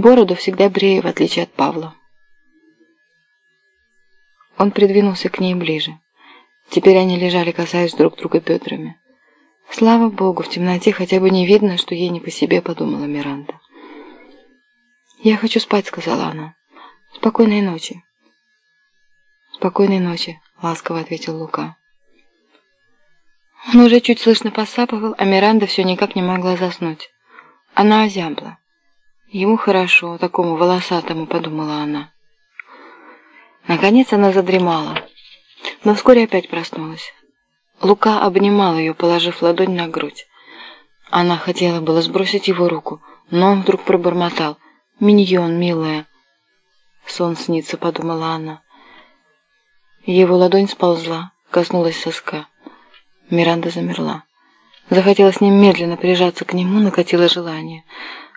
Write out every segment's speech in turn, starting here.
Бороду всегда брею, в отличие от Павла. Он придвинулся к ней ближе. Теперь они лежали, касаясь друг друга бедрами. Слава богу, в темноте хотя бы не видно, что ей не по себе, подумала Миранда. «Я хочу спать», — сказала она. «Спокойной ночи». «Спокойной ночи», — ласково ответил Лука. Он уже чуть слышно посапывал, а Миранда все никак не могла заснуть. Она озябла. Ему хорошо, такому волосатому, подумала она. Наконец она задремала, но вскоре опять проснулась. Лука обнимал ее, положив ладонь на грудь. Она хотела было сбросить его руку, но он вдруг пробормотал. «Миньон, милая!» «Сон снится», — подумала она. Его ладонь сползла, коснулась соска. Миранда замерла. Захотелось немедленно прижаться к нему, накатило желание.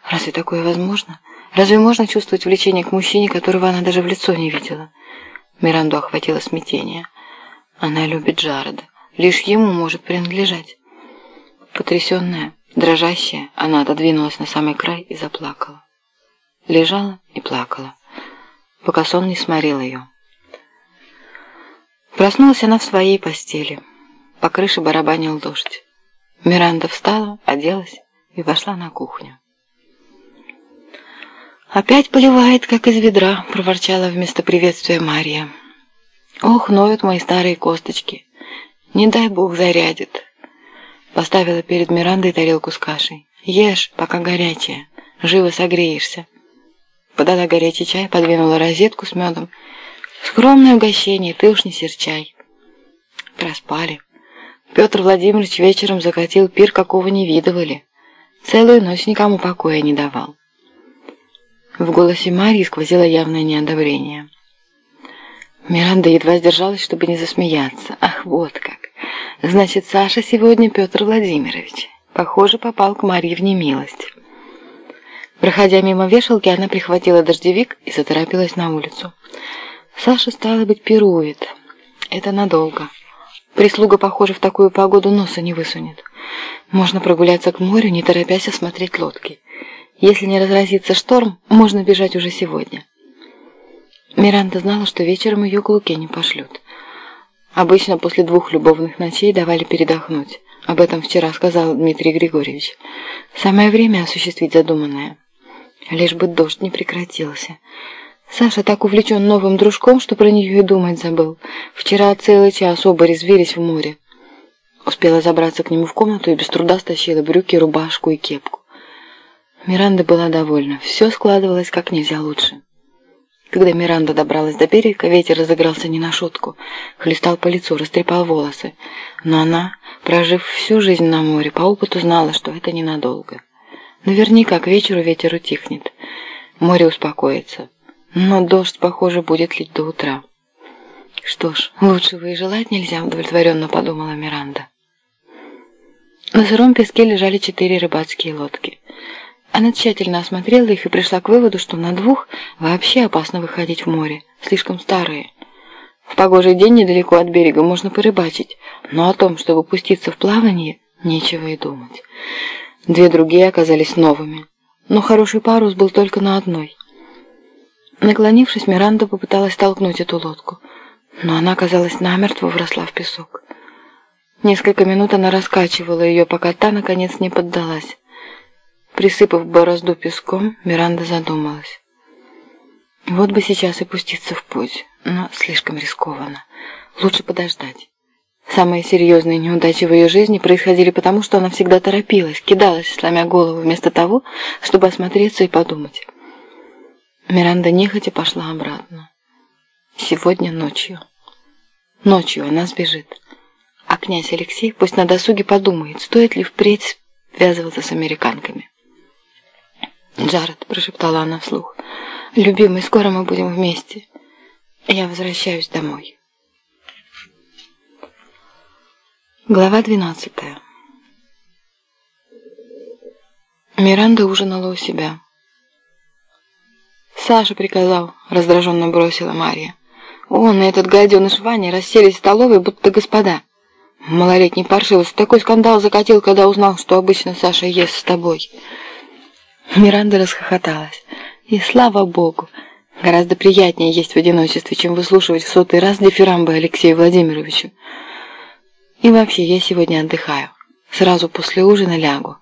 Разве такое возможно? Разве можно чувствовать влечение к мужчине, которого она даже в лицо не видела? Миранду охватило смятение. Она любит Джареда. Лишь ему может принадлежать. Потрясенная, дрожащая, она отодвинулась на самый край и заплакала. Лежала и плакала, пока сон не сморил ее. Проснулась она в своей постели. По крыше барабанил дождь. Миранда встала, оделась и вошла на кухню. «Опять поливает, как из ведра», — проворчала вместо приветствия Мария. «Ох, ноют мои старые косточки. Не дай бог зарядит». Поставила перед Мирандой тарелку с кашей. «Ешь, пока горячая. Живо согреешься». Подала горячий чай, подвинула розетку с медом. «Скромное угощение, ты уж не серчай». Проспали. Петр Владимирович вечером закатил пир, какого не видывали. Целую ночь никому покоя не давал. В голосе Марии сквозило явное неодобрение. Миранда едва сдержалась, чтобы не засмеяться. Ах, вот как! Значит, Саша сегодня Петр Владимирович. Похоже, попал к Марье в немилость. Проходя мимо вешалки, она прихватила дождевик и заторопилась на улицу. Саша, стало быть, пирует. Это надолго. Прислуга, похоже, в такую погоду носа не высунет. Можно прогуляться к морю, не торопясь осмотреть лодки. Если не разразится шторм, можно бежать уже сегодня. Миранда знала, что вечером ее к Луке не пошлют. Обычно после двух любовных ночей давали передохнуть. Об этом вчера сказал Дмитрий Григорьевич. Самое время осуществить задуманное. Лишь бы дождь не прекратился. Саша так увлечен новым дружком, что про нее и думать забыл. Вчера целый час оба резвились в море. Успела забраться к нему в комнату и без труда стащила брюки, рубашку и кепку. Миранда была довольна. Все складывалось как нельзя лучше. Когда Миранда добралась до берега, ветер разыгрался не на шутку. Хлестал по лицу, растрепал волосы. Но она, прожив всю жизнь на море, по опыту знала, что это ненадолго. Наверняка к вечеру ветер утихнет. Море успокоится. Но дождь, похоже, будет лить до утра. Что ж, лучшего и желать нельзя, удовлетворенно подумала Миранда. На сыром песке лежали четыре рыбацкие лодки. Она тщательно осмотрела их и пришла к выводу, что на двух вообще опасно выходить в море, слишком старые. В погожий день недалеко от берега можно порыбачить, но о том, чтобы пуститься в плавание, нечего и думать. Две другие оказались новыми, но хороший парус был только на одной. Наклонившись, Миранда попыталась толкнуть эту лодку, но она, казалось, намертво вросла в песок. Несколько минут она раскачивала ее, пока та, наконец, не поддалась. Присыпав борозду песком, Миранда задумалась. Вот бы сейчас и пуститься в путь, но слишком рискованно. Лучше подождать. Самые серьезные неудачи в ее жизни происходили потому, что она всегда торопилась, кидалась, сломя голову, вместо того, чтобы осмотреться и подумать. Миранда нехотя пошла обратно. Сегодня ночью. Ночью она сбежит. А князь Алексей пусть на досуге подумает, стоит ли впредь связываться с американками. «Джаред», — прошептала она вслух, — «любимый, скоро мы будем вместе. Я возвращаюсь домой». Глава двенадцатая Миранда ужинала у себя. «Саша приказал», — раздраженно бросила Мария. «Он и этот гаденыш Ваня расселись в столовой, будто господа. Малолетний паршивец такой скандал закатил, когда узнал, что обычно Саша ест с тобой». Миранда расхохоталась. И слава богу, гораздо приятнее есть в одиночестве, чем выслушивать в сотый раз дифирамбы Алексею Владимировичу. И вообще, я сегодня отдыхаю. Сразу после ужина лягу.